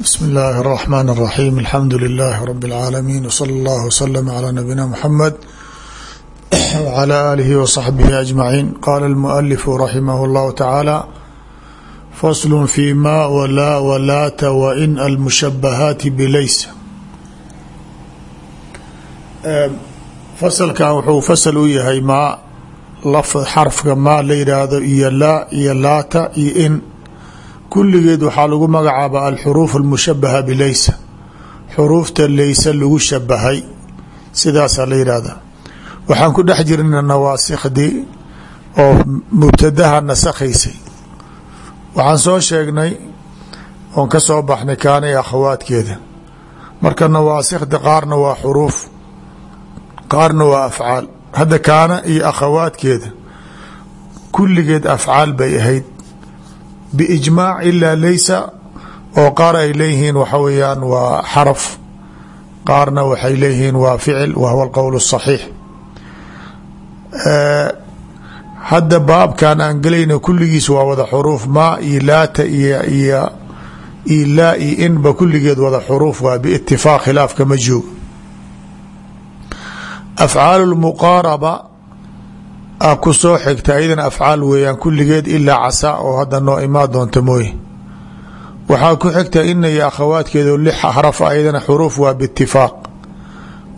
bsm اllahi الرحmn الرaxيm alxamdu لlh rb العaalamiin wslى اllah wslm عlى nabina mxamed wعlى alihi وصaxbihi aجmaciin qala اlmualifu raximah اllahu tacaala fasl fi ma wlaa wlaata wain almushabahaati bilaysa fasalkan wuxuu fasal u yahay maa xarfka maa la yidhaahdo iyo laa iyo laata iyo in kulligeed waxaa lagu magacaaba alxuruuf almushabaha bilaysa. Xuruufta laysa lagu shabahay sidaasaa la yidhaahdaa waxaan ku dhex jirna nawaasikhdii oo mubtadaha nasakhaysay. Waxaan soo sheegnay oon ka soo baxnay kaana iyo akhawaadkeeda. Marka nawaasikda qaarna waa xuruuf qaarna waa afcaal. Hadda kaana iyo akhawaadkeeda kulligeed afcaal bay ahayd biijmaac ilaa laysa oo qaar ay leeyihiin waxa weeyaan waa xaraf qaarna waxay leeyihiin waa ficil wa huwa alqowl الصaxiix hadda baabkan aan gelayna kulligiis waa wada xuruuf maa iyo laata iyo iyo iyo laa iyo inba kulligeed wada xuruuf waa biitifaaq khilaafka ma joogo afcaal اlmuqaaraba a ku soo xigta ayadana afcaal weeyaan kulligeed ilaa casaa oo hadda noo imaa doonta mooye. Waxaa ku xigta ina iyo akhawaadkeeda lix xaraf ayadana xuruuf waa biitifaaq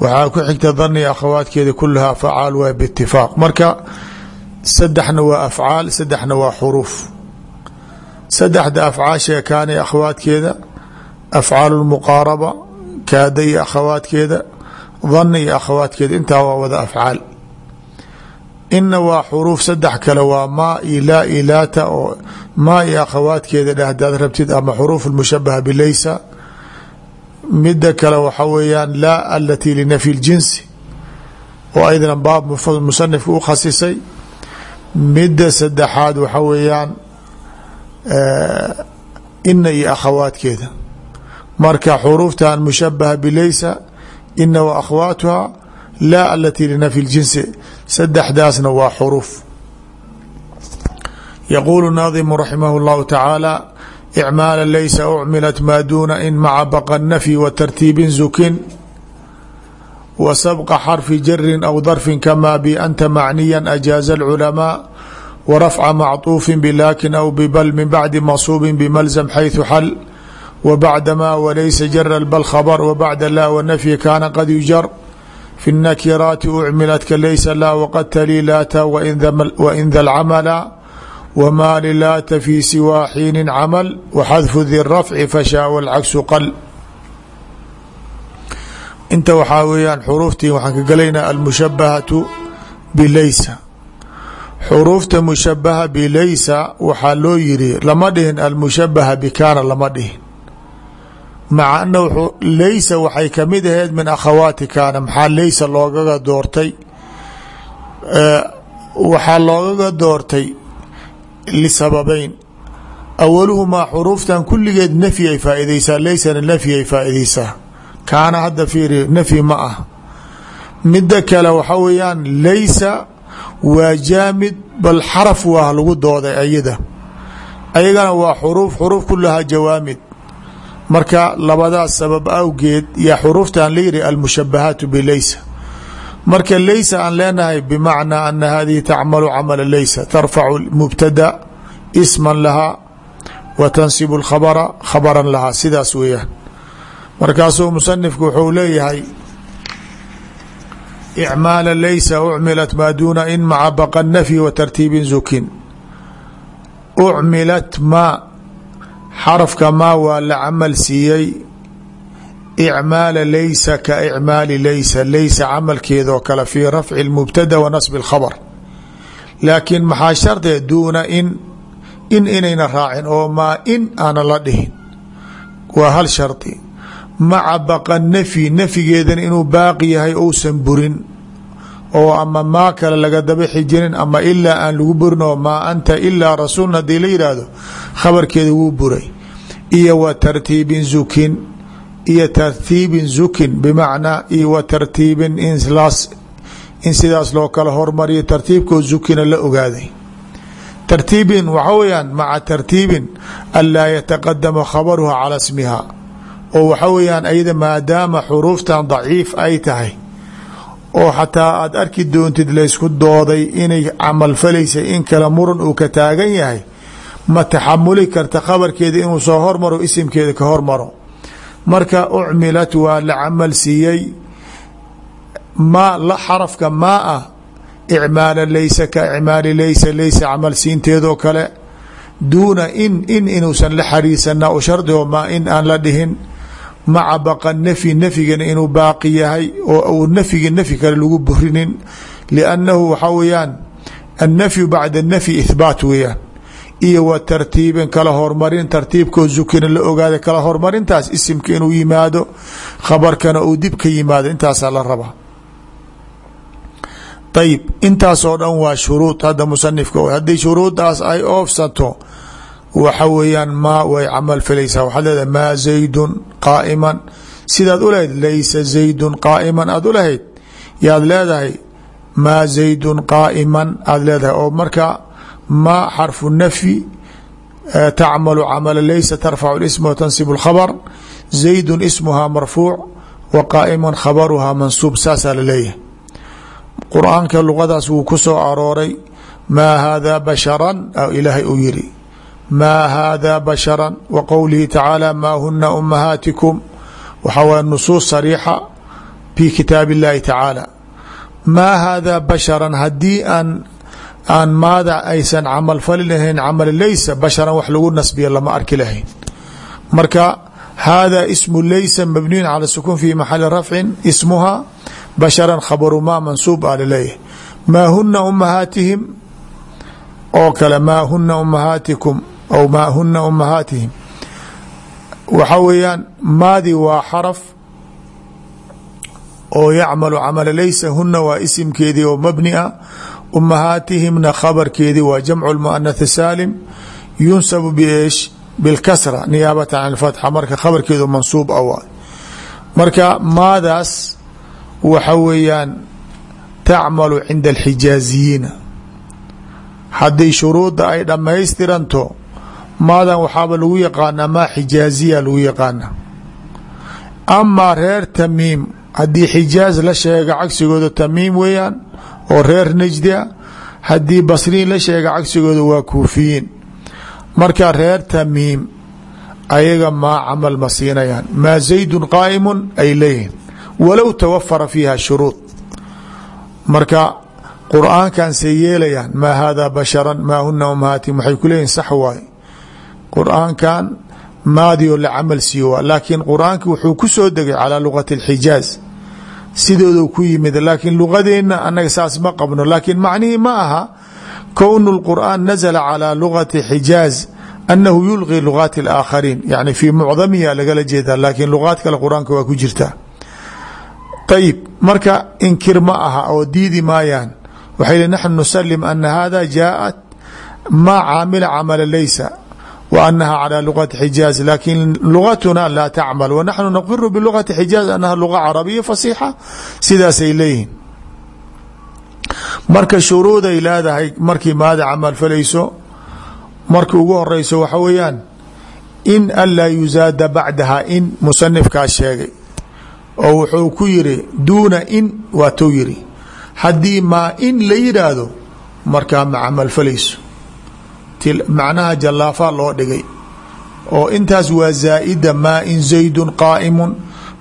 waxaa ku xigta dani akhawaadkeeda kulaha afcaal waa biitifaaq marka saddexna waa afcaal saddexna waa xuruuf. Saddexda afcaashee kaana akhawaadkeeda afcaal lmuqaaraba kaada iyo akhawaadkeeda dani iyo akhawaadkeeda intaa waa wada afcaal ina waa xuruuf saddex kale waa maa iyo laa iyo laata oo maa iyo akhawaadkeeda dheh hadaad rabtid ama xuruuf mushabaha bilaysa. Mida kale waxa weeyaan laa alatii linafyi ljinsi oo ayadana baab musanifka u khasisay. Midda saddexaad waxa weeyaan ina iyo akhawaadkeeda. Marka xuruuftan mushabaha bilaysa ina wa akhwaatuha laa alatii linafyi ljinsi saddexdaasna waa xuruuf yaquulu naadimu raximah اllahu tacaala icmaala laysa ucmilat maa duuna in maca baqa nafyi wa tartiibin zukin wa sabqa xarfi jarin aw darfin kamaa bi anta macniya ajaaza alculamaa wa rafca macطuufin bilaakin aw bibal min bacdi masuubin bimalzam xayثu xal wa bacdamaa walaysa jara bal khabr wa bacda laa wanafyi kaana qad yujar fi الnakiraati ucmilatka laysa laa wqad tali laata wain da lcamala wmaali laata fi siwaa xiinin camal waxadfu di rafci fashaawa alcagsu qal inta waxaa weeyaan xuruuftii waxaan ka galaynaa almushabahatu bilaysa xuruufta mushabaha bilaysa waxaa loo yiri lama dhihin almushabaha bikaana lama dhihin maca ana laysa waxay ka mid aheyd min akhawaati kaana maxaa laysa loogaga doortay? Waxaa loogaga doortay lisababeyn awaluhumaa xuruuftan kulligeed nafyi ay faaideysaa laysana nafyi ay faaideysaa kaana hadda fiiri nafyi ma ah. Midda kale waxa weeyaan laysa waa jaamid bal xaraf waa lagu dooday ayada. Ayagana waa xuruuf xuruuf kulahaa jawaamid marka labadaas sabab awgeed yaa xuruuftan la yidhi almushabahaatu bilaysa marka laysa aan leenahay bmacnaa ana hadihi tacmalu camala laysa. Tarfacu mubtada isman lahaa wa tansibu lkhabra khabran lahaa sidaas weeyaan. Markaasuu musanifku wuxuu leeyahay icmaala laysa ucmilat maa duuna in maca baqa nafyi wa tartiibin zukin. Ucmilat xarafka maa waa la camal siiyey. Icmaala laysa ka icmaali laysa laysa camalkeedoo kale fii rafci اlmubtada wa nasbi اlkhabr laakiin maxaa shardiga duuna in in inayna raacin oo maa in aana la dhihin? Waa hal shardi. Maca baqa nafyi nafyigeedana inuu baaqi yahay ousan burin oo ama maa kale laga dabixi jirin ama ilaa aan lagu burin oo maa anta ilaa rasuulna haddii la yidhaahdo khabarkeeda wuu buray. Iyo wa tartiibin zukin iyo tartiibin zukin bimacnaa iyo wa tartiibin in sidaas loo kala hormariyo tartiibkoo zukina la ogaaday. Tartiibin waxa weyaan maca tartiibin anlaa yataqadama khabaruha calى smiha oo waxa weeyaan ayada maadaama xuruuftan daciif ay tahay oo xataa aad arki doontid laysku dooday inay camal falaysa in kale muran uu ka taagan yahay ma taxamuli karta khabarkeeda inuu soo hormaro isimkeeda ka hormaro. Marka ucmilat waa la camal siiyey ma xarafka maa ah icmaala laysa ka icmaali laysa laysa camal siinteedoo kale duuna in in inuusan la xariisanaa u shardigo maa in aan la dhihin maca baqa nafyi nafyigana inuu baaqi yahay oo uu nafyigi nafyi kale lagu burinin. Liannahu waxaa weeyaan annafyu bacda nafyi ihbaat weeyaan. Iyo wa tartiibin kala hormarin tartiibkoo zukina la ogaada kala hormarintaas isimka inuu yimaado khabarkana uu dib ka yimaado intaasaa la rabaa. Ayib intaasoo dhan waa shuruud hadda musanifka haddii shuruuddaas ay oofsato waxa weeyaan maa way camal falaysaa waxaad leedahay maa zaydun qaa'iman. Sidaad u lahayd laysa zaydun qaa'iman. Aad u lahayd yaad leedahay maa zaydun qaa'iman. Aad leedahay oo marka maa xarfu nafyi tacmalu camala laysa tarfacu isma wa tansibu اlkhabr zaydun ismuhaa marfuuc wa qaa'iman khabaruhaa mansuub. Saasaa la leeyahay. Qur'aanka ku soo arooray. Maa haadaa basharan ilaahay uu yiri maa haadaa basharan wa qowlihi tacaala maa huna umahaatikum waxaa waaya nusuus sariixa fi kitaab اllahi tacaala maa haadaa basharan haddii aan aan maada aysan camal fali lahayn camal laysa basharan wax lagu nasbiya lama arki lahayn marka hada ismu laysa mabniyun cala sukun fi maxali rafcin ismuha basharan khabaru maa mansuub a la leeyahay maa huna umahaatihim oo kale maa huna umahaatikum aw maa huna umahaatihim waxa weeyaan maadi waa xaraf oo yacmalu camala laysa huna waa isimkeedii oo mabni a umahaatihimna khabarkeedii waa jamcu muanath saalim yunsabu bish bilkasra niyaabatan can fatxa marka khabarkeedu mansuub a waay marka maadaas waxa weeyaan tacmalu cinda alxijaaziyiina haddii shuruudda ay dhammaystiranto maadan waxaaba lagu yaqaanaa maa xijaaziya lagu yaqaana amaa reer tamiim haddii xijaaz la sheega cagsigooda tamiim weeyaan oo reer najdia haddii basriin la sheega cagsigooda waa kuufiyiin. Marka reer tamiim ayaga maa camal ma siinayaan maa zaydun qaa'imun ay leeyihiin walow tawafara fiiha shuruud. Marka qur'aankan yeelayaan maa haadaa basharan maa huna umahaatim waxay ku leeyihiin sax waay qur'aankan maadioo la camal siiyo laakiin qur'aanki wuxuu ku soo degay calaa luqati alxijaaz. Sidoodu ku yimid laakiin luqadeenna annaga saas ma qabno laakiin macnihii ma aha kownu lqur'aan nazla calaa lugati xijaaz annahu yulqi lugaati alaakhariin. Yani fii mucdamiha lagala jeedaa laakiin luqaad kale qur'aanka waa ku jirtaa ayib marka inkir ma aha oo diidi maayaan. Waxay naxnu nusalim ana hada jaaءat ma caamila camala laysa wa anaha calى lugati xijaaz laakiin lugatuna laa tacmal wa naxnu naqiru bilugati xijaaz anaha luga carabiya fasiixa sidaasay leeyihiin marka shuruuday leedahay markii maada camal falayso marka ugu horeyso waxa weeyaan in anlaa yuzaada bacdaha in musanifkaa sheegay oo wuxuu ku yiri duuna in waa tou yiri haddii maa in la yidhaahdo markaa ma camal falayso macnaha jallaafaa loo dhigay oo intaas waa zaa'ida maa in zaydun qaa'imun.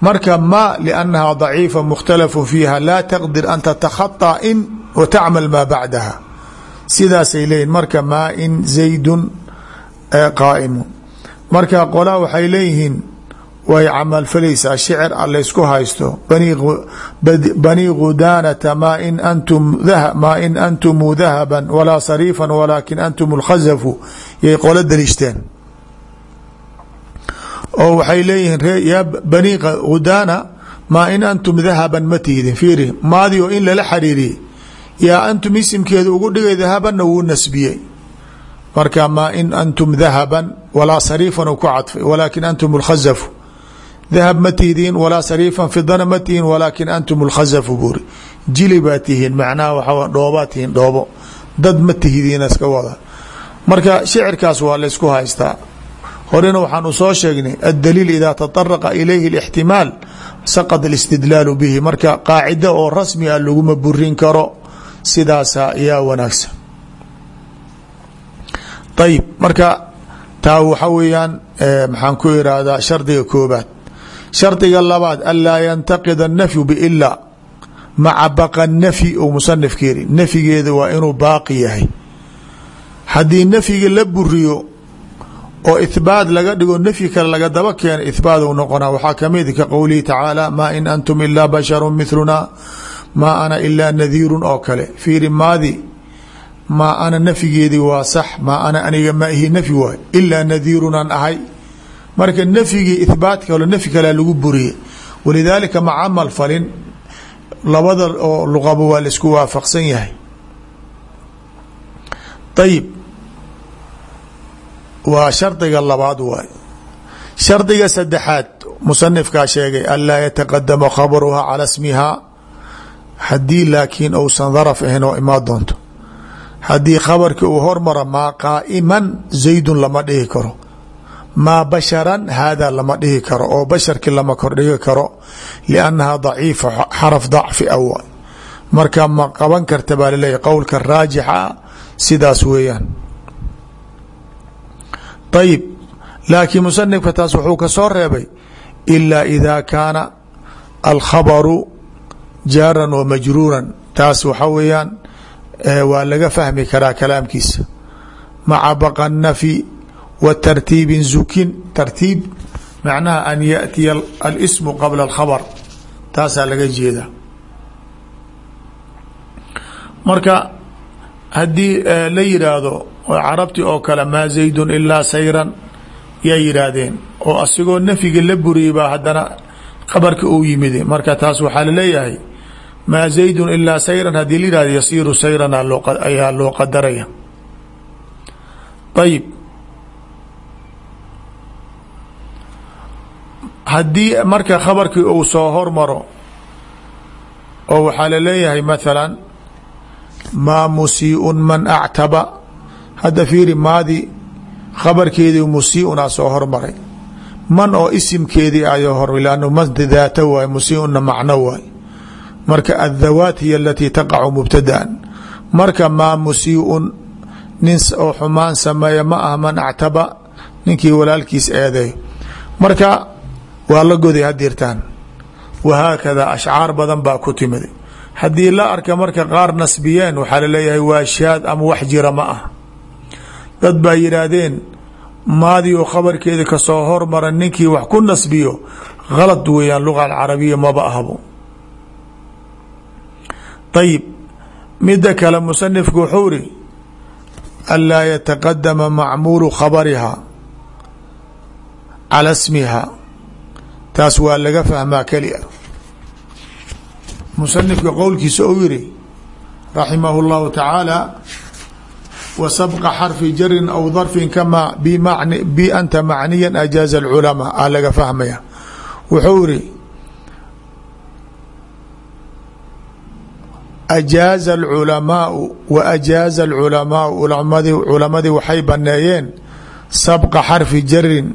Marka ma liannaha daciifa mukhtalafun fiiha laa taqdir an tatakhaطa in wa tacmal maa bacdaha sidaasay leeyihiin marka maa in zaydun qaa'imun. Marka qolaa waxay leeyihiin way camal falaysaa shicir alaysku haysto. Bani gudaanata maa in antumuu dahaban walaa sariifan walaakin antum lkhazafu yay qolo daliishteen oo waxay leeyihiin yaa bani gudaana maa in antum dahaban ma tihidin fiiri maadi oo in lala xariiriyey yaa antum isimkeeda ugu dhigay dahabanna wuu nasbiyey. Marka maa in antum dahaban walaa sariifan ku cadfay walaakin antum lkhazafu dahab ma tihidiin walaa sariifan fidana ma tihiin walaakin antum lkhazafu buuri jili baa tihiin macnaha waxaa dhoobaa tihiin dhoobo dad ma tihidiin iska wada marka shicirkaas waa laysku haystaa horena waxaan u soo sheegnay addaliil idaa taطaraqa ilayhi اlاxtimaal saqط اlاstidlaalu bihi marka qaacida oo rasmi a laguma burin karo sidaasa yaa wanaagsan ayib marka taa waxa weeyaan maxaan ku irahdaa shardiga koobaad shardiga labaad anlaa yantaqid الnafyu bila maca baqa nafyi ou musanifka yiri nafyigeeda waa inuu baaqi yahay. Haddii nafyiga la buriyo oo ihbaat laga dhigo nafyi kale laga daba keena ihbaat u noqonaa. Waxaa ka mid ka qowlihi tacaala maa in antum ilaa basharu miluna maa ana ilaa nadiirun oo kale. Fiiri maadi maa ana nafyigeedii waa sax maa ana aniga ma ihi nafyi waay. Ilaa nadiirunaan ahay marka nafyigii ihbaat kalo nafyi kalea lagu buriyey walidaalika ma camal falin. Labada oo luqaba waa la isku waafaqsan yahay. Ayib waa shardiga labaad waay. Shardiga saddexaad musanifkaa sheegay anlaa yataqadama khabaruhaa cala smihaa haddii laakiin ousan daraf ahayn oo imaa doonto. Haddii khabarkii uu hormaro maa qaa'iman zaydun lama dhihi karo maa basharan haadaa lama dhihi karo oo basharkii lama kordhigi karo liannahaa daciifa xaraf dacfi awa marka ma qaban karta baa laleeyahy qowlka raajixa sidaas weeyaan. Ayib laakiin musanifka taas wuxuu ka soo reebay ilaa idaa kaana alkhabaru jaaran wa majruuran. Taas waxa weeyaan waa laga fahmi karaa kalaamkiisa. Maca baqa nafyi wa tartiibin zukin tartiib macnaha an yaأtiya alismu qabla alkhabar taasaa laga jeedaa. Marka haddii la yidhaahdo carabti oo kale maa zaydun ilaa sayran yaa yidhaahdeen oo asigoo nafyiga la buriyey baa haddana khabarka uu yimid. Marka taas waxaa la leeyahay maa zaydun ilaa sayran haddii la yihahdo yasiiru sayran ayaa loo qadaraya ayib haddii marka khabarkii uu soo hormaro oo waxaa la leeyahay mathala maa musiiun man actaba. Hadda fiiri maadi khabarkeedii musiiunaa soo hormaray. Man oo isimkeedii ayo hor lannu man daata waay musiiuna macno waay. Marka adhawaat hiy alatii taqacu mubtadaan. Marka maa musiiun nin oo xumaan sameeya ma ah man actaba. Ninkii walaalkiis eeday. Marka waa la goday hadirtaan wahaakada ashcaar badan baa ku timid. Haddii la arka marka qaar nasbiyeen waxaa la leeyahay waa shaad ama wax jira ma ah. Dad baa yidhaahdeen maadii oo khabarkeeda ka soo hormara ninkii wax ku nasbiyo khalad weeyaan luga alcarabiya maba ahbo ayib mida kale musanifku wuxuu iri anlaa yataqadama macmuulu khabariha cala smiha taas waa laga fahmaa keli a musanifka qowlkiisa ou yiri raximah اllahu tacaala wa sabqa xarfi jarin aw darfin kama bi anta macniya ajaaza اlculamaa a laga fahmaya. Wuxuu iri ajaaza alculamaau wa ajaaza alculamaau culamadii waxay baneeyeen sabqa xarfi jarin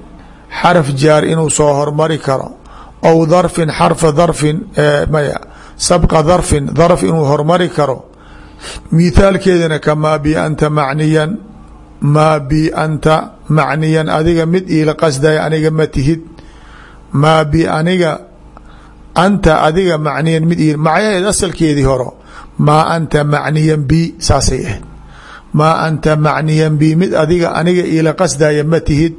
xarf jaar inuu soo hormari karo aw darfin xarfa darfin maya sabqa darfin darf inuu hormari karo. Mithaalkeedana kamaa bi anta macniyan maa bi anta macniyan adiga mid iila qasdaya aniga ma tihid. Maa bi aniga anta adiga macniyan mid ii macyaheed asalkeedii horo maa anta macniyan bi saasay ahayd. Maa anta macniyan bi mid adiga aniga iila qasdaya ma tihid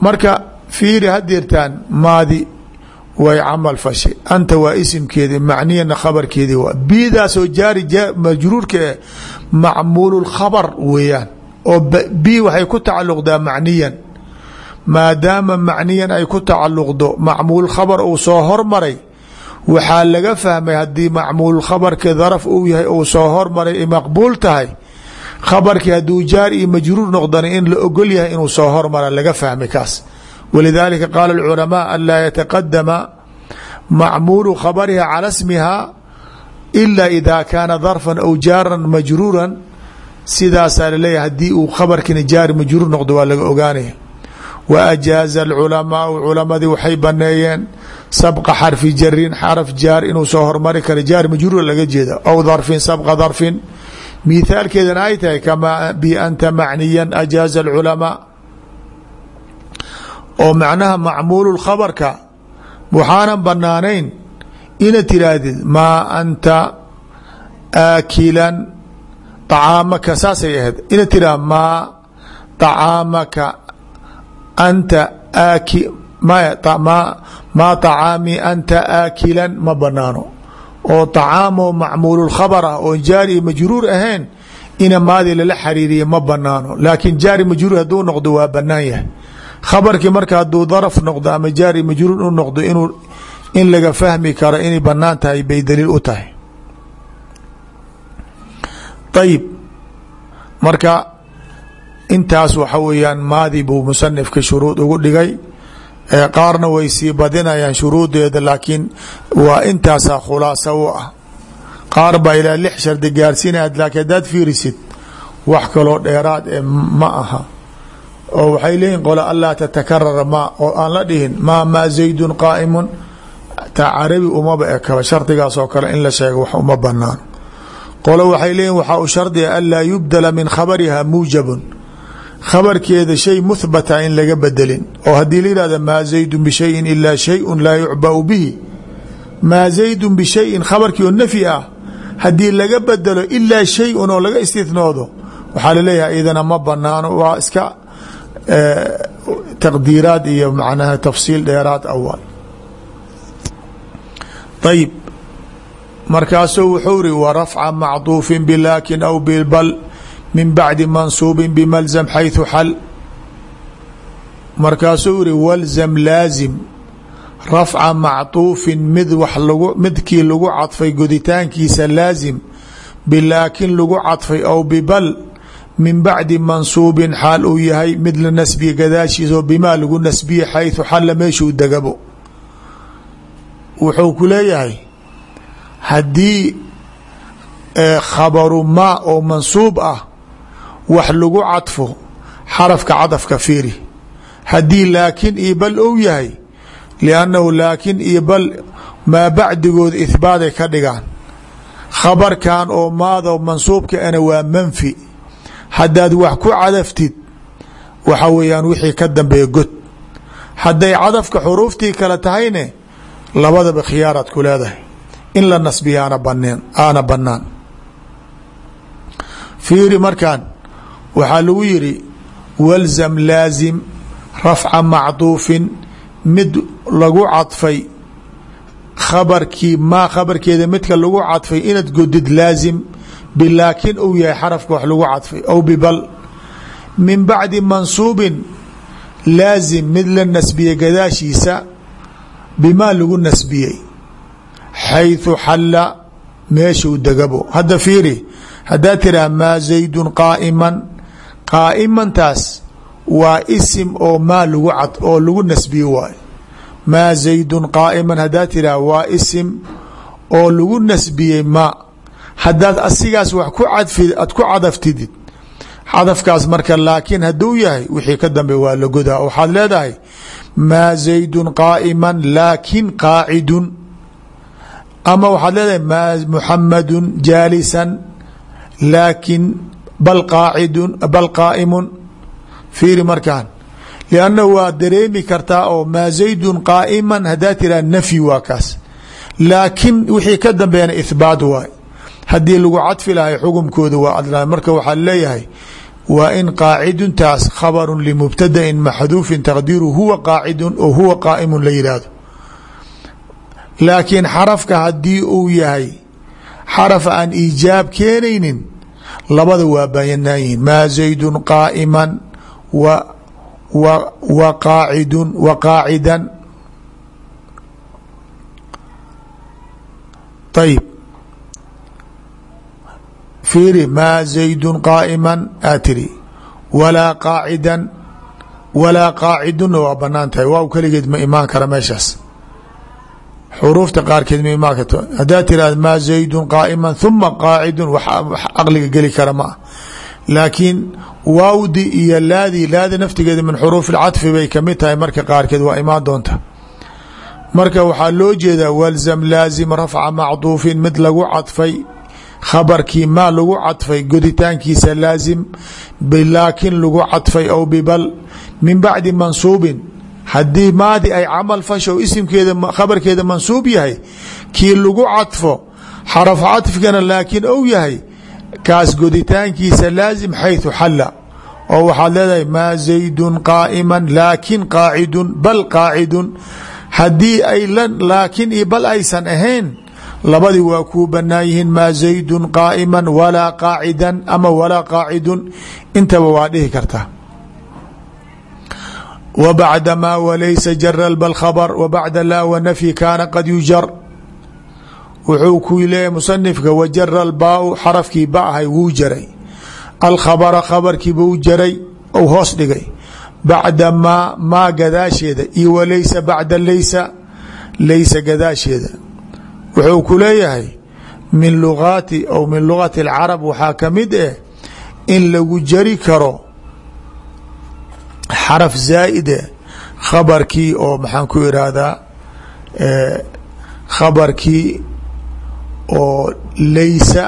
marka fiiri hadirtaan maadi way camal fashay. Anta waa isimkeedi macniyana khabarkeedii waa. Bidaasoo jaari majruurka e macmuul khabar weeyaan. Oo bi waxay ku tacaluqdaa macniyan. Maadaama macniyan ay ku tacaluqdo macmuul khabar uu soo hormaray waxaa laga fahmay haddii macmuul khabarka daraf uu yahay uu soo hormaray ay maqbuul tahay khabarkii hadduu jaar iyo majruur noqdana in la ogol yahay inuu soo hormara laga fahmay kaas. Walidaalika qaala alculamaa an laa yataqadama macmuulu khabariha cala smiha ila ida kaana darfan aw jaaran majruuran. Sidaasaa la leeyahay haddii uu khabarkina jaari majruur noqdo waa laga ogaanaya. Wa ajaaza alculamaau culamadii waxay baneeyeen. Sabqa xarfi jarin xaraf jaar inuu soo hormari karo jaar majruura laga jeeda. Aw darfin sabqa darfin mithaalkeedana ay tahay kamaa bianta macniyan ajaaza alculamaa oo macnaha macmuulu khabarka waxaanan banaanayn ina tiraahdid maa anta aakilan طacaamaka saasay ahayd ina tiraa maa طacaamaka anta aaki maa طacaami anta aakilan ma banaano oo طacaamoo macmuul khabar ah oon jaari majruur ahayn ina maadi lala xariiriya ma banaano laakiin jaari majruur hadduu noqdo waa banaan yahay. Khabarkii marka hadduu darf noqdo ama jaari majruur u noqdo inuu in laga fahmi karo inay bannaan tahay bay daliil u tahay. Ayib marka intaas waxa weeyaan maadi buu musanifka shuruud ugu dhigay qaarna way sii badinayaan shuruudeeda laakiin waa intaasaa khulaasa u ah. Qaar baa ilaa lix shardi gaarsiinaya laakiin haddaad fiirisid wax kaloo dheeraad ee ma aha. Oo waxay leeyihiin qole anlaa tatakarara ma oo aan la dhihin maa maa zaydun qaa'imun. Taa carabi umaba ekaba shardigaas kale in la sheego wax uma banaan qolo waxay leeyihiin waxaa u shardiga anlaa yubdala min khabariha muujabun khabarkeeda shay muhbata in laga bedelin. Oo haddii la yihahdo maa zaydun bishayin ilaa shayun laa yucbau bihi. Maa zaydun bishayin khabarkii oo nafyi ah haddii laga bedelo ilaa shayun oo laga istinoodo waxaa la leeyahay idana ma banaano waa iska taqdiiraad iyo macnaha tafsiil dheeraad awal. Ayib markaasuu wuxuu ri warafca macduufin bilaakin aw bilbal min bacdi mansuubin bimalzam xayثu xal markaasuu iri walzam laazim rafca macطuufin mid wax lagu midkii lagu cadfay goditaankiisa laazim bilaakin lagu cadfay aw bibal min bacdi mansuubin xaal uu yahay mid la nasbiye gadaashiisa oo bimaa lagu nasbiye xayثu xalla meeshuu degabo wuxuu ku leeyahay haddii khabaru maa oo mansuub ah wax lagu cadfo xarafka cadafka fiiri. Haddii laakin iyo bal ou yahay liannahu laakin iyo bal maa bacdigood ihbaaday ka dhigaan. Khabarkan oo maado mansuubka ana waa manfi. Haddaad wax ku cadaftid waxa weeyaan wixii ka dambeeya god. Hadday cadafka xuruuftii kale tahayne labadaba khiyaaraad ku leedahay. In la nasbiya aana banaan fiiri markan waxaa lagu yidhi walzam laazim rafca macduufin mid lagu cadfay khabarkii maa khabarkeeda midka lagu cadfay inaad godid laazim bilaakin uu yahay xarafka wax lagu cadfay aw bibal min bacdi mansuubin laazim mid la nasbiyey gadaashiisa bimaa lagu nasbiyey xayثu xalla meeshuu degabo. Hadda fiiri haddaad tiraa maa zaydun qaa'iman qaa'imantaas waa isim oo maa lagu cad oo lagu nasbiye waayo maa zaydun qaa'iman haddaad tiraa waa isim oo lagu nasbiyey maa haddaad asigaas wax aad ku cadaftidid cadafkaas marka laakiin hadduu yahay wixii ka dambe waa la godaa. Waxaad leedahay maa zaydun qaa'iman laakin qaacidun. Ama waxaad leedahay maa muxamadun jaalisan laakin bal qaa'imun fiiri markaan. Liannahu waa dareemi kartaa oo maa zaydun qaa'iman haddaa tiraa nafyi waa kaas. Laakin wixii ka dambeena ihbaat waay haddii lagu cadfi lahay xukumkooda waa adla marka waxaa leeyahay waa in qaaciduntaas khabaru limubtadain maxduufin taqdiiru huwa qaacidun oo huwa qaa'imun la yidhaahdo laakiin xarafka uu yahay xaraf aan iijaab keenaynin labada waa bayanaan yihiin maa zaydun wa wa qaacidun wa qaacidan. Ayib fiiri maa zaydun qaa'iman aa tiri walaa qaacidan walaa qaacidunna waa bannaan tahay waaw keligeed ma imaan kara meeshaas xuruufta qaarkeed karto. Haddaad tirahda maa zaydun qaa'iman huma qaacidun wax aqliga geli kara ma ah laakiin waawdi iyo laadi laadi naftigeeda min xuruuf اlcadfi bay ka mid tahay marka qaarkeed waa imaan doonta. Marka waxaa loo jeedaa walzam laazim rafca macduufin mid lagu cadfay khabarkii maa lagu cadfay goditaankiisa laazim bilaakin lagu cadfay aw bibal min bacdi mansuubin haddii maadi ay camal fasho isimkeeda khabarkeeda mansuub yahay kii lagu cadfo xaraf cadfigana laakiin ou yahay kaas goditaankiisa laazim xayثu xalla. Oo waxaad leedahay maa zaydun qaa'ima laakin qaacidun bal qaacidun. Haddii ay laakin iyo bal aysan ahayn labadii waa kuu banaan yihiin maa zaydun qaa'ima walaa qaacidan ama walaa qaacidun. Intaba waa dhihi kartaa w bacda maa walaysa jara bal khabr w bacda laa wanafyi kaana qad yujar wuxuu ku leeyahy musanifka wajara lbaau xarafkii ba ahay wuu jaray alkhabra khabarkiiba u jaray ou hoos dhigay bacda maa maa gadaasheeda iyo walaysa bacda laysa laysa gadaasheeda wuxuu ku leeyahay min lugaati aw min lugati اlcarab waxaa ka mid eh in lagu jari karo xaraf zaa'ide khabarkii oo maxaan ku irahdaa khabarkii oo laysa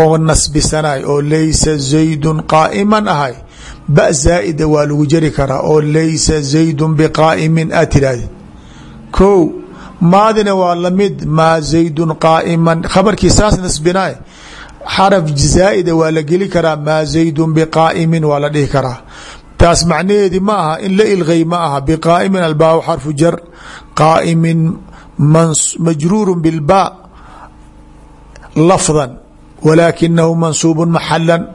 oo nasbisanay oo laysa zaydun qaa'iman ahay ba zaa'ida waa lagu jari karaa oo laysa zaydun biqaa'imin aad tirahdid ko maadina waa la mid maa zaydun qaa'iman khabarkii saas nasbinaay xaraf zaa'ida waa la geli karaa maa zaydun biqaa'imin waa la dhihi karaa taas macnaheedi ma aha in la ilgay ma aha. Bqaa'imin albaa xarfu jar qaa'imin majruuru bilba lafdan walaakinahu mansuubu maxalan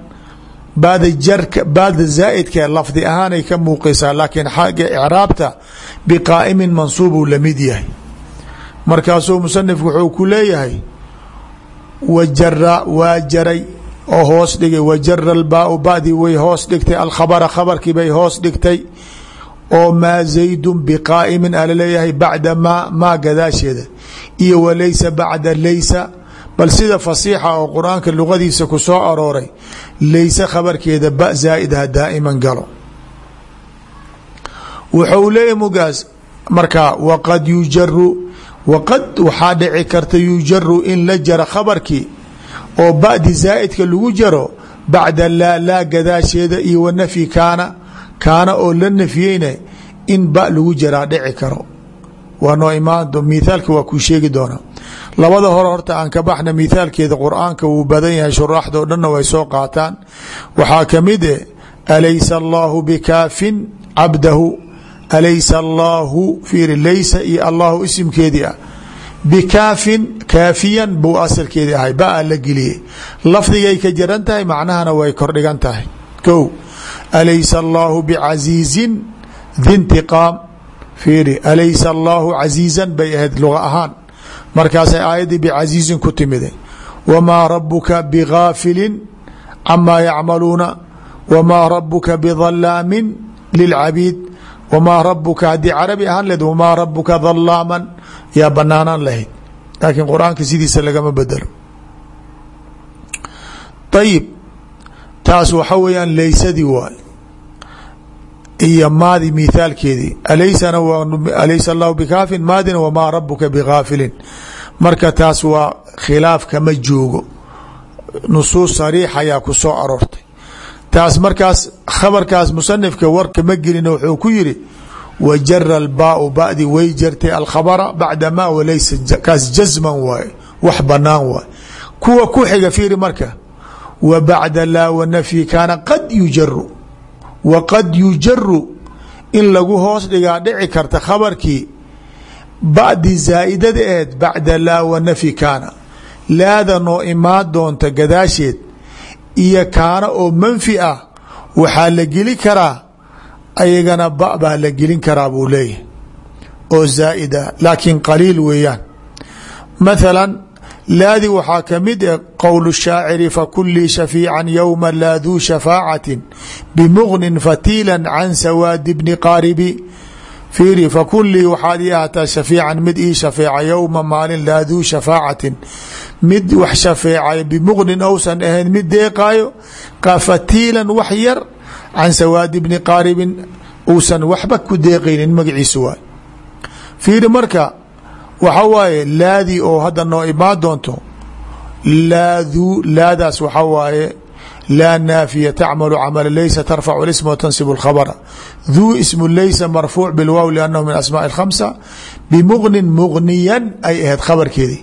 baada jarka baada zaa'idka lafdi ahaanay ka muuqaysaa laakiin xagga icraabta biqaa'imin mansuubuu la mid yahay. Markaasuu musanifku wuxuu ku leeyahay wajara waa oo hoos dhigay wajara lbaau badii way hoos dhigtay. Alkhabra khabarkii bay hoos dhigtay. Oo maa zaydun biqaa'imin ala leeyahay bacda maa maa gadaasheeda. Iyo walaysa bacda laysa bal sida fasiixa oo qur'aanka lugadiisa ku soo arooray layse khabarkeeda ba zaa'idha daa'iman galo. Wuxuu leeyahy mugaas waqad yujaru waqad waxaa dhici karta yujaru in la jara khabarkii oo badi zaa'idka lagu jaro bacda laa laa gadaasheeda iyo wanafyi kaana kaana oo la nafyeyna in ba lagu jaraa dhici karo. Waa noo imaan mithaalka waa kuu sheegi doonaa labada hore horta aan ka baxna mithaalkeeda qur'aanka wuu badan yahay shuraaxda o dhanna way soo qaataan. Waxaa ka mid e alaysa allahu bikaafin cabdahu. Alaysa allahu fiiri laysa iyo allahu isimkeedii ah bikaafin kaafiyan buu asalkeedii ahay baa la geliyey lafdigay ka jaran tahay macnahana way kordhigan tahay ko alaysa allahu bicasiizin dintiqaam fiiri alaysa allahu casiizan bay ahayd luga ahaan markaasay aayaddii bicasiizin ku timide wamaa rabuka bigaafilin camaa yacmaluuna wamaa rabuka bidalaamin lilcabiid wamaa rabuka haddii carabi ahaan leed wamaa rabuka yaa banaanaan lahayd. Laakiin qur'aanka sidiisa lagama bedelo. Ayib taas waxa weeyaan laysadii waay. Iyo maadi mithaalkeedii alaysana alaysa allahu bikaafin maadina wamaa rabuka bigaafilin. Marka taas waa khilaaf kama joogo. Nusuus sariix ayaa ku soo aroortay. Taas markaas khabarkaas musanifka warka ma gelina wuxuu ku yiri wajara albaau badi way jartay alkhabra bacda ma walaysa kaas jazman waaye wax banaan waay kuwa ku xiga fiiri marka wa bacda laa wanafyi kaana qad yujaru wa qad yujaru in lagu hoos dhigaa dhici karta khabarkii badi zaa'idada aheed bacda laa wanafyi kaana laada noo imaan doonta gadaasheed iyo kaana oo manfi ah waxaa la geli karaa ayagana ba baa la gelin karaa buu leeyahay oo zaa'id ah laakiin qaliil weeyaan. Mathala laadi waxaa ka mid ah qowl shaaciri fakulii shafiican yowma laa duu shafaacati bimugnin fatiila can sawaadi bni qaaribi. Fiiri fakulii waxaad ii ahaataa shafiican mid ii shafeeca yowma maalin laa mid wax shafeecayo bimuqnin ousan ahayn mid deeqaayo qafatiilan wax can sawaadi bni qaaribin uusan waxba ku deeqaynin magaciisu waay fiiri marka waxa waaye laadii oo hadda noo imaan doonto laadu laadaas waxa waaye laa naafiya tacmalu camala leysa tarfacu isma watansibu lkhabra duu ismu leysa marfuuc bilwaaw liannahu min asmaai اlkhamsa bimuqnin muqniyan ay ahayd khabarkeedii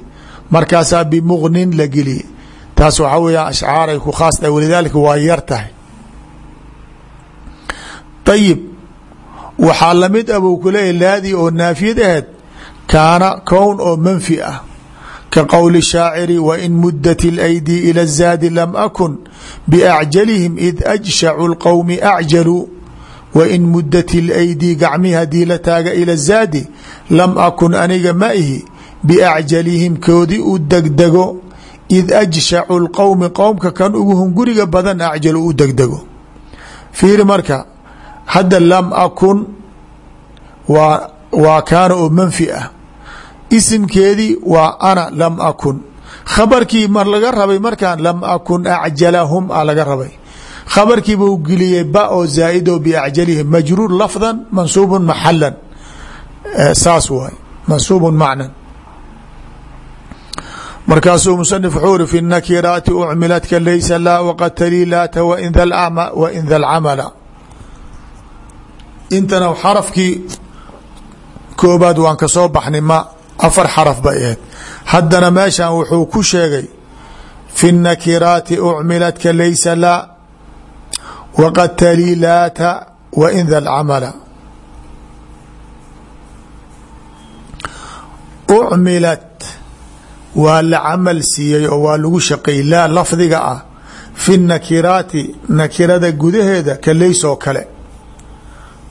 markaasaa bimuqnin la geliyey taas waxaa weeyaan ashcaaray ku khaas wlidaalika waa yar tahay ayib waxaa lamid ah buu ku leeyahy laadii oo naafiyad ahayd kaana kown oo manfi ah ka qowli shaaciri wain mudat اlaydi ilى الzaadi lam akun biacjalihim id ajshacu اlqowmi acjaluu wain mudat اlaydi gacmihi hadii la taaga ila الzaadi lam akun aniga ma ihi biacjalihim koodi u degdego id ajshacu اlqowmi qowmka kan ugu hunguriga badan acjalu u degdego fiiri marka hadda lam akun waa waa kaana oo manfi ah. Isimkeedii waa ana lam akun. Khabarkii mar laga rabay markaan lam akun acjalahum a laga rabay. Khabarkii buu geliyey ba oo zaaid oo biacjalihim majruur lafdan mansuubun maxalan saas waay. Mansuubun macnan. Markaasuu musanif wuxuu uri fi nakiraati ucmiladka laysa laa waqad talii laata wain da lcamala intana xarafkii koobaad waan ka soo baxnay ma afar xaraf bay ahayd. Haddana meeshan wuxuu ku sheegay fi nakiraati ucmiladka laysa laa waqad talii laata wain da lcamala ucmilat waa la camal siiyey oo waa lagu shaqeeyey. Laa lafdiga ah fi nakiraati nakirada gudaheeda ka leysoo kale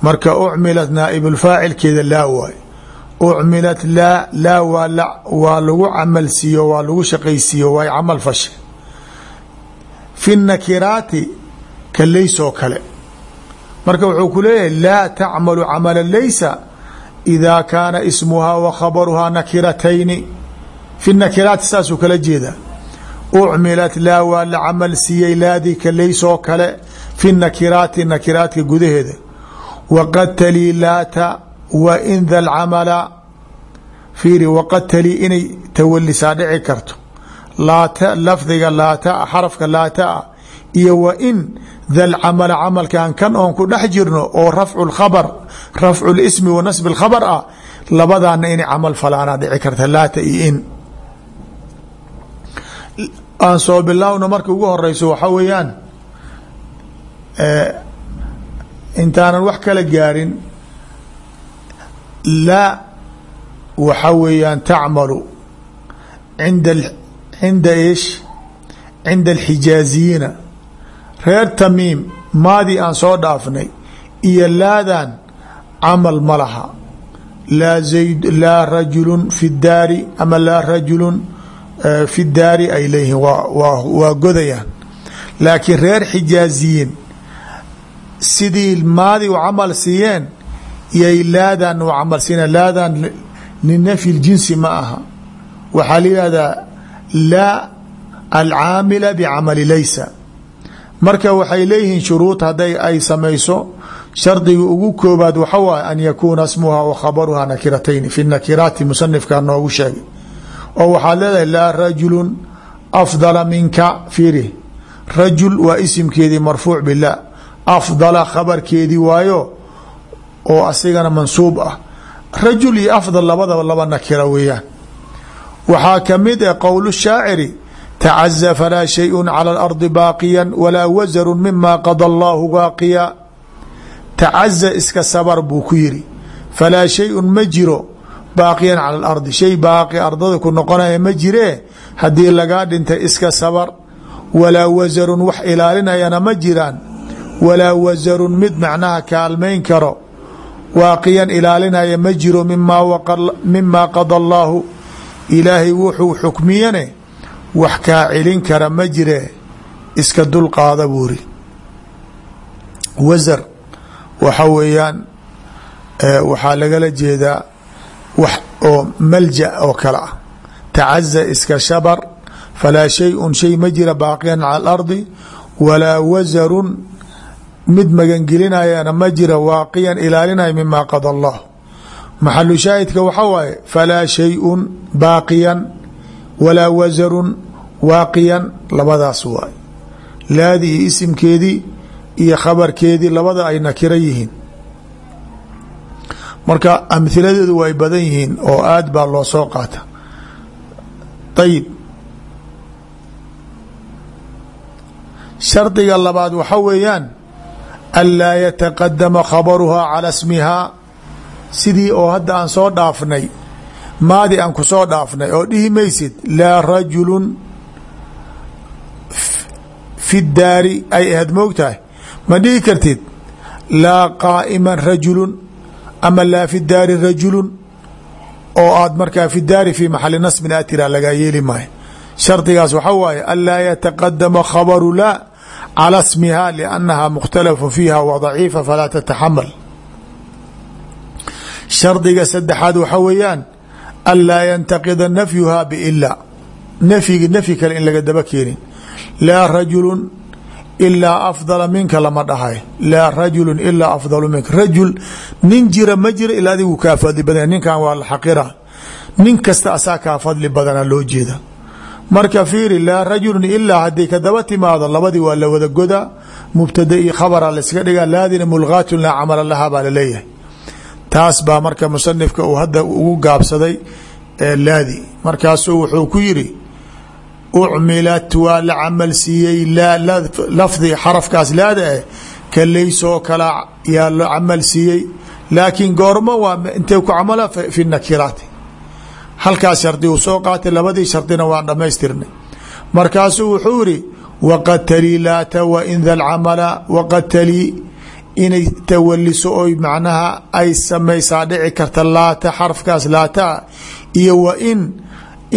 marka ucmilat naaibulfaacilkeeda laa waay. Ucmilat laa laa waa lagu camal siiyo waa lagu shaqaysiiyo waay camal fashe. Fi nakiraati ka leysoo kale. Marka wuxuu ku leeyahay laa tacmalu camala laysa ida kaana ismuhaa wa khabaruhaa nakiratayni fi nakiraati saasuu kala jeedaa. Ucmilat laa waa la camal siiyey laadii ka kale. Fi nakiraati nakiraatka gudaheeda waqad talii laata wa in da lcamala fiiri waqad talii inay tawalisaa dhici karto laata lafdiga laata xarafka laata ah iyo wa in da lcamala camalkan kan oon ku dhex jirno oo rafcu lkhabar rafcu lismi wa nasbi lkhabar ah labadaana inay camal falaana dhici karta laata iyo in aan soo bilaawna marka ugu horeyso waxaa weeyaan intaanan wax kala gaarin laa waxa weeyaan tacmalu inda cinda ish cinda alxijaaziyiina reer tamiim maadii aan soo dhaafnay iyo laadan camal ma laha. Laa zayd laa rajulun fi daari ama laa rajulun fi daari ay leeyihiin waa waa godayaan. Laakiin reer xijaaziyiin sidii maadi u camal siiyeen yay laadan u camal siiyeen. Laadan linafyi ljinsi ma aha. Waxaa la yihahdaa laa alcaamila bicamali laysa. Marka waxay leeyihiin shuruud hadday ay samayso shardiga ugu koobaad waxa waaye an yakuuna smuha wa khabaruha nakiratayni fi nakiraati musanifka noogu sheegay. Oo waxaad leedahay laa rajulun afdala minka fiiri. Rajul waa isimkeedii marfuuc bilah afdala khabarkeedii waayo oo asigana mansuub ah. Rajul iyo afdal labadaba laba nakira weeyaan. Waxaa ka mid ah qowl shaaciri tacaza falaa shayun cala alardi baaqiya walaa wasaru mima qada allahu baaqiya tacaza iska sabar buu ku yiri falaa shayun ma jiro baaqiyan cala alardi shay baaqi ardada ku noqonaya ma jiree haddii lagaa dhintay iska sabar walaa wasarun wax ilaalinayana ma jiraan walaa wasarun mid macnaha kaalmayn karo waaqiyan ilaalinaya ma jiro mimaa qada allaahu. Ilaahay wuxuu xukmiyane wax kaa celin kara ma jire iska dulqaada buuri. Wasar waxa weeyaan waxaa lagala jeedaa wax oo malja oo kale ah. Tacaza iska shabar falaa shay-un shay ma jira baaqiyan cala alardi walaa wasarun mid magangelinayana ma jira waaqiyan ilaalinaya mima qada allah. Maxalu shaahidka waxa waaye falaa shay-un baaqiyan walaa wasarun waaqiyan labadaas waay laadii iyo isimkeedii iyo khabarkeedii labada ay nakiro yihiin. Marka amhiladeedu way badan yihiin oo aad baa loo soo qaata. Ayib shardiga labaad waxa weeyaan anlaa yataqadama khabaruhaa cala smihaa sidii oo hadda aan soo dhaafnay. Maadi aan ku soo dhaafnay oo dhihi maysid laa rajulun fi daari ay ahayd moogtahay ma dhihi kartid laa qaa'iman rajulun ama laa fi daari rajulun oo aad markaa fi daari fi maxali nasbin aad tiraa lagaa yeeli maayo. Shardigaas waxa waaye anlaa yataqadama khabaru laa calى smiha liannaha mukhtalafu fiiha wa daciifa falaa tataxamal shardiga saddexaad waxa weeyaan anlaa yantaqida nafyuha biila nafyigi nafyi kale in laga daba keenin laa rajulu ilaa afdala minka lama dhahay laa rajulu ilaa afdalu minka rajul nin jira ma jira ilaa adigu kaa fadli badan ninkan waa la xaqira nin kasta asaa kaa fadli badana loo jeeda marka fiiri laa rajulu ilaa haday kadaba timaado labadii waa la wada godaa. Mubtada iyo khabara layska dhigaa laadina mulgaatun laa camala laha baa la leeyahay taas baa marka musanifka uu hadda ugu gaabsaday laadi. Markaasuu wuxuu ku yiri ucmilat waa la camal siiyey lafdi xarafkaas laada ah kalaysoo kala yaa la camal siiyey. Laakiin goormo waa intay ku camala fi nakiraati halkaas shardi uu soo qaatay labadii shardina waan dhammaystirnay. Markaasuu wuxuu yiri waqad talii laata wain da lcamala waqad talii inay tawaliso oy macnaha ay samaysaa dhici karta laata xarafkaas laata iyo wa in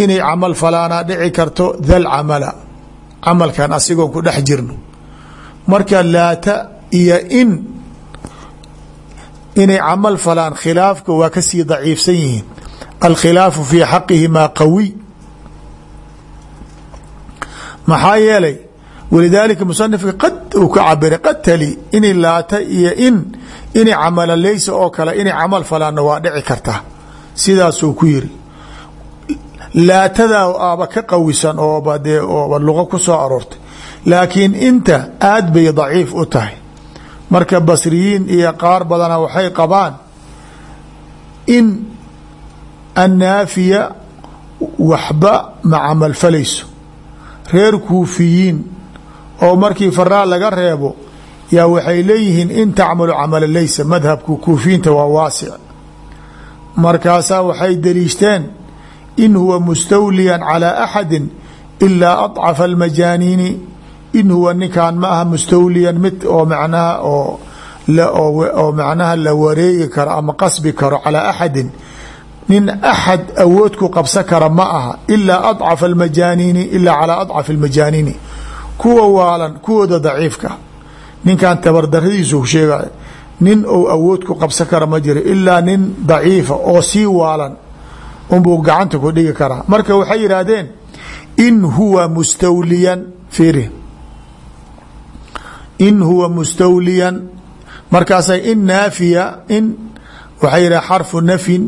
inay camal falaanaa dhici karto dal camala. Camalkan asigoon ku dhex jirno. Marka laata iyo in inay camal falaan khilaafka waa ka sii daciifsan yihiin alkhilaafu fii xaqihimaa qawiy maxaa yeelay walidaalika musanifka qad uu ka cabiray qad tali inay laata iyo in inay camala leysa oo kale inay camal falaanna waa dhici kartaa sidaasuu ku yiri. Laatadaa aaba ka qawisan ooba dee ooba luqo ku soo aroortay. Laakiin inta aad bay daciif u tahay. Marka basriyiin iyo qaar badana waxay qabaan in annaafiya waxba ma camalfalayso. Reer kuufiyiin oo markii faraa laga reebo yaa waxay leeyihiin in tacmalu camala laysa madhabku kuufiyiinta waa waasic. Markaasaa waxay daliishteen in huwa mustawliyan calaa axadin ilaa adcafa almajaaniini in huwa ninkaan ma aha mustawliyan mid oo macnaha oo oo macnaha la wareegi karo ama qasbi karo calaa axadin nin axad awood ku qabsa kara ma aha ilaa adcafa almajaaniini ilaa calaa adcafi almajaaniini. Kuwa waalan kuwooda daciifka. Ninkan tabardaradiisu sheegay nin ou awood ku qabsa kara ma jiro ilaa nin daciifa oo sii waalan. Unbuu gacanta ku dhigi karaa. Marka waxay yidhaahdeen in huwa mustawliyan fiiri. In huwa mustawliyan. Markaasa in naafiya in waxay yidhaha xarfu nafyin.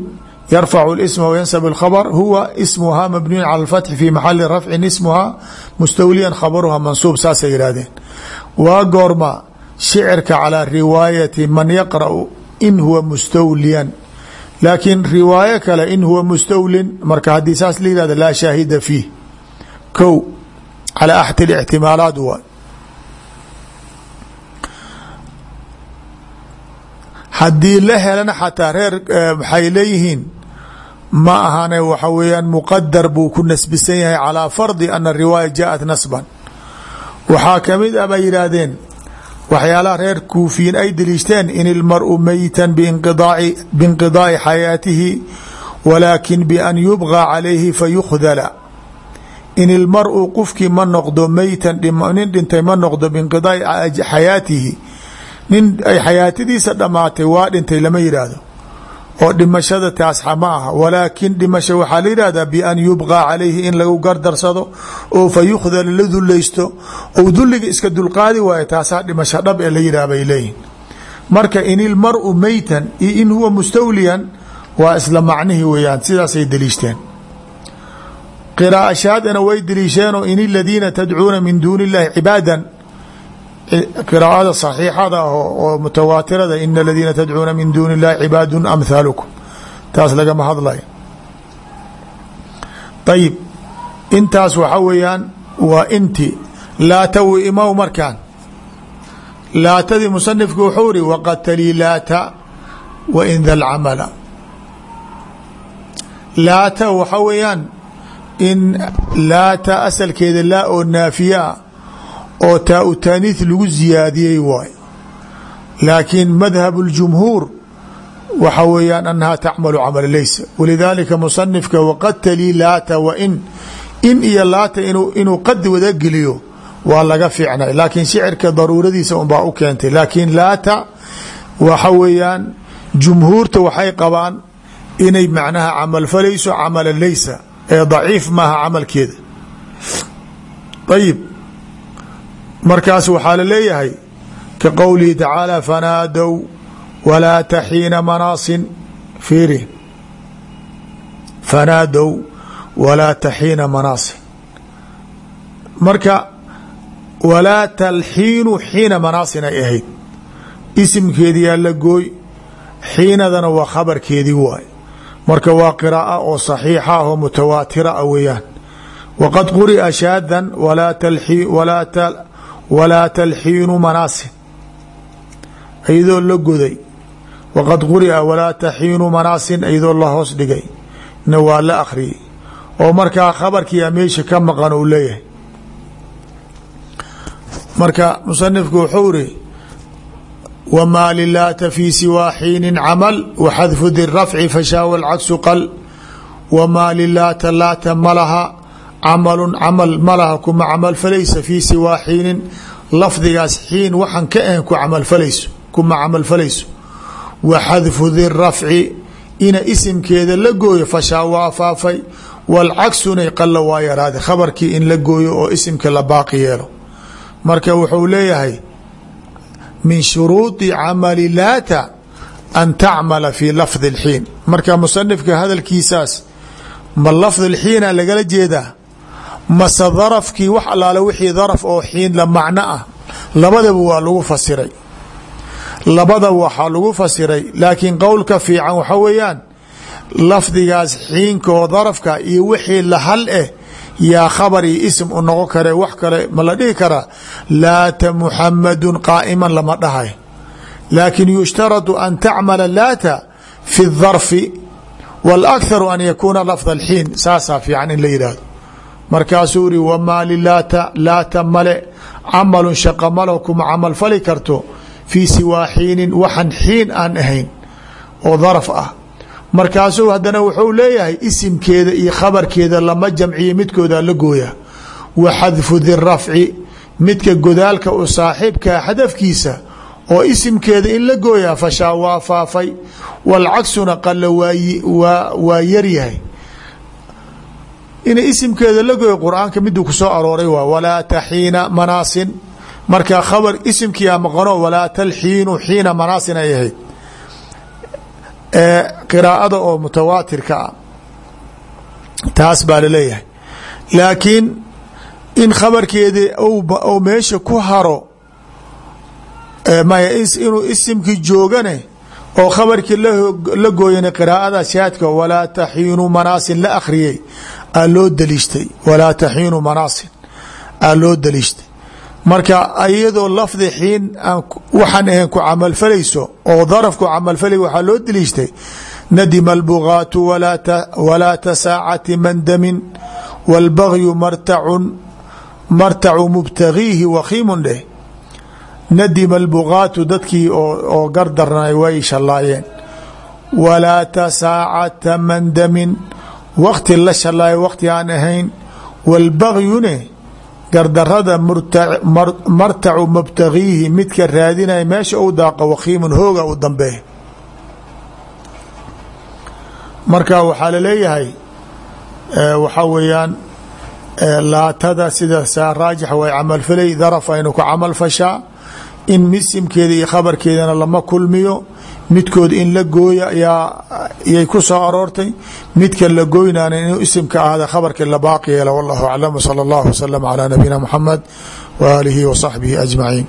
yarfacu اsma wayansab اkhabr huwa ismuha mabniyun calى اfatxi fi maxali rafcin ismuha mustawliyan khabaruha mansuub saasay yidhahdeen waa goorma shicirka calى riwaayati man yaqra'u in huwa mustawliyan laakiin riwaayo kale in huwa mustawlin marka haddii saas la yihahdo laa shaahida fiih ko calى axad ااxtimaalaat waay haddii la helana xataa reer waxay leeyihiin ma ahane waxa weeyaan muqadar buu ku nasbisan yahay calaa fardi ana riwaaya jaaءat nasban. Waxaa ka mid ah bay yidhaahdeen waxyaalaha reer kuufiyin ay deliishteen in ilmaru meyitan biinqidaa'i xayaatihi walaakin bian yubqa calayhi fayukhdala in ilmaru qofkii ma noqdo meyitan nin dhintay ma noqdo biinqidaai xayaatihi. Nin ay xayaatadiisa dhammaatay waa dhintay lama yidhaahdo oo dhimashada taasxa ma aha. Walaakin dhimasho waxaa la yihahdaa bian yubqaa calayhi in lagu gardarsado oo fa yukhdala la dulaysto ou dulliga iska dulqaadi waayo taasaa dhimasho dhab ee la yidhah bay marka in ilmaru iyo in huwa mustawliyan waa isla macnihii weeyaan sidaasay deliishteen. Qiraa'ashaadana way deliisheenoo in iladiina tadcuuna min duuni illahi cibaadan qiraa'ada saxiixada ah oo mutawaatirada in aladiina tadcuuna min duuni illahi cibaadun amhaalukum taas lagama hadlayo. Ayib intaas waxa weeyaan waa inti laata wi imow markaan. Laatadii musanifku wuxuu iri waqad talii laata wa in da lcamala laata waxa weeyaan in laata asalkeeda laa oo naafiye ah oo taa u taaniith lagu ziyaadiyey waay. Laakiin madhab اljumhuur waxa weeyaan anaha tacmalu camala laysa. Walidaalika musanifka waqad talii laata wa in iyo laata inuu qad wadageliyo waa laga fiicnay. Laakiin shicirka daruuradiisa unbaa u keentay. Laakiin laata waxa weeyaan jumhuurta waxay qabaan inay macnaha camalfalayso camala laysa. Ee daciif maaha camalkeeda. Ayib markaas waxaa la leeyahay ka qowlihi tacaala fanaadow walaata xiina manaasin fiiri fanaadow walaata xiina manaasin. Marka walaa talxiinu xiina manaasin ay ahayd. Isimkeediyaa la gooy xiinadana waa khabarkeedii waay marka waa qiraaa oo saxiixa ah oo mutawaatira a weeyaan. Waqad quri'a shaadan walaa talxiinu manaasin iyadoo la goday waqad quri'a walaa taxiinu manaasin iyadoo la hoos dhigay. Na waa la akhriyey. Oo markaa khabarkiia meesha ka maqan uu leeyahay. Marka musanifku wuxuu iri wmaa lilaata fi siwaa xiinin camal waxadfu di rafci fashaawa alcagsu qal. Wamaa lilaata laata malaha camalu camal malaha kuma camal falaysa fii siwaa xiinin. Lafdigaas xiin waxaan ka ahayn ku camalfalayso kuma camalfalayso. Waxadfu di rafci ina isimkeeda la gooyo fashaa waa faafay. Walcagsuna qala waa yaraada khabarkii in la gooyo oo isimka la baaqi yeelo. Marka wuxuu leeyahay min shuruudi camali laata an tacmala fi lafdi اlxiin marka musanifka hadalkiisaas ma lafdi اlxiina lagala jeedaa mase darafkii wax allaale wixii daraf oo xiin la macno ah labadaba waa lagu fasiray labadaba waxaa lagu fasiray laakiin qowlka fiican waxa weeyaan lafdigaas xiinka oo darafka iyo wixii la hal eh yaa khabar iyo ism u noqon kare wax kale ma la dhihi karaa laata muxamadu qaa'iman lama dhahay laakin yushtaradu an tacmala laata fi اdarfi wاlakharu an yakuuna lafda اlxiin saasaa fiican in la yidhaahdo markaasuu iri wamaa lilaata laata male camalun shaqa malo kuma camal fali karto fii siwaa xiinin waxan xiin aan ahayn oo daraf ah. Markaasuu haddana wuxuu leeyahay isimkeeda iyo khabarkeeda lama jamciyo midkooda la gooya. Wa xadfu di rafci midka godaalka u saaxiibkaa xadafkiisa oo isimkeeda in la gooyaa fashaa waa faafay walcagsuna qalla waa yaryahay inay isimkeeda la gooyo qur'aanka miduu ku soo arooray waa walaa taxiina manaasin. Marka khabar isimkiia maqano walaa talxiinu xiina manaasin ay ahayd. Qiraa'ada oo mutawaatirka ah. Taas baa la leeyahay laakiin in khabarkeedi ou meesha ku haro maya inuu isimkii joogane oo khabarkii la gooyana qiraa'ada shaadka walaa taxiinu manaasin la akhriyey aa loo daliishtay walaa taxiinu manaasin aa loo daliishtay marka iyadoo lafdi xiin waxaan ahayn ku camalfalayso oo darafku camalfalay waxaa loo daliishtay nadima albugaatu walaata saacati mandamin wاlbagyu martacun martacu mubtagiihi wakiimun dheh. Nadima albugaatu dadkii oo gardarnay way shallaayeen. Walaata saacata mandamin wakti la shallaayo wakti aan ahayn wاlbagyune gardarada martacu mubtagiihi midka raadinaya meesha u daaqa wakiimun hooga u dambeeya marka waxaa la leeyahay waxaa weeyaan laatada sida saa raajix way camalfalay daraf aynu ku camal fashaa in isimkeeda iyo khabarkeedana lama kulmiyo midkood in la gooya yay ku soo aroortay. Midka la goynaana inuu isimka ahada khabarka la baaqi yeela wallahu aclam wsala اllah wslm calى nabiyina mxamed w aalihi wa saxbihi ajmaciin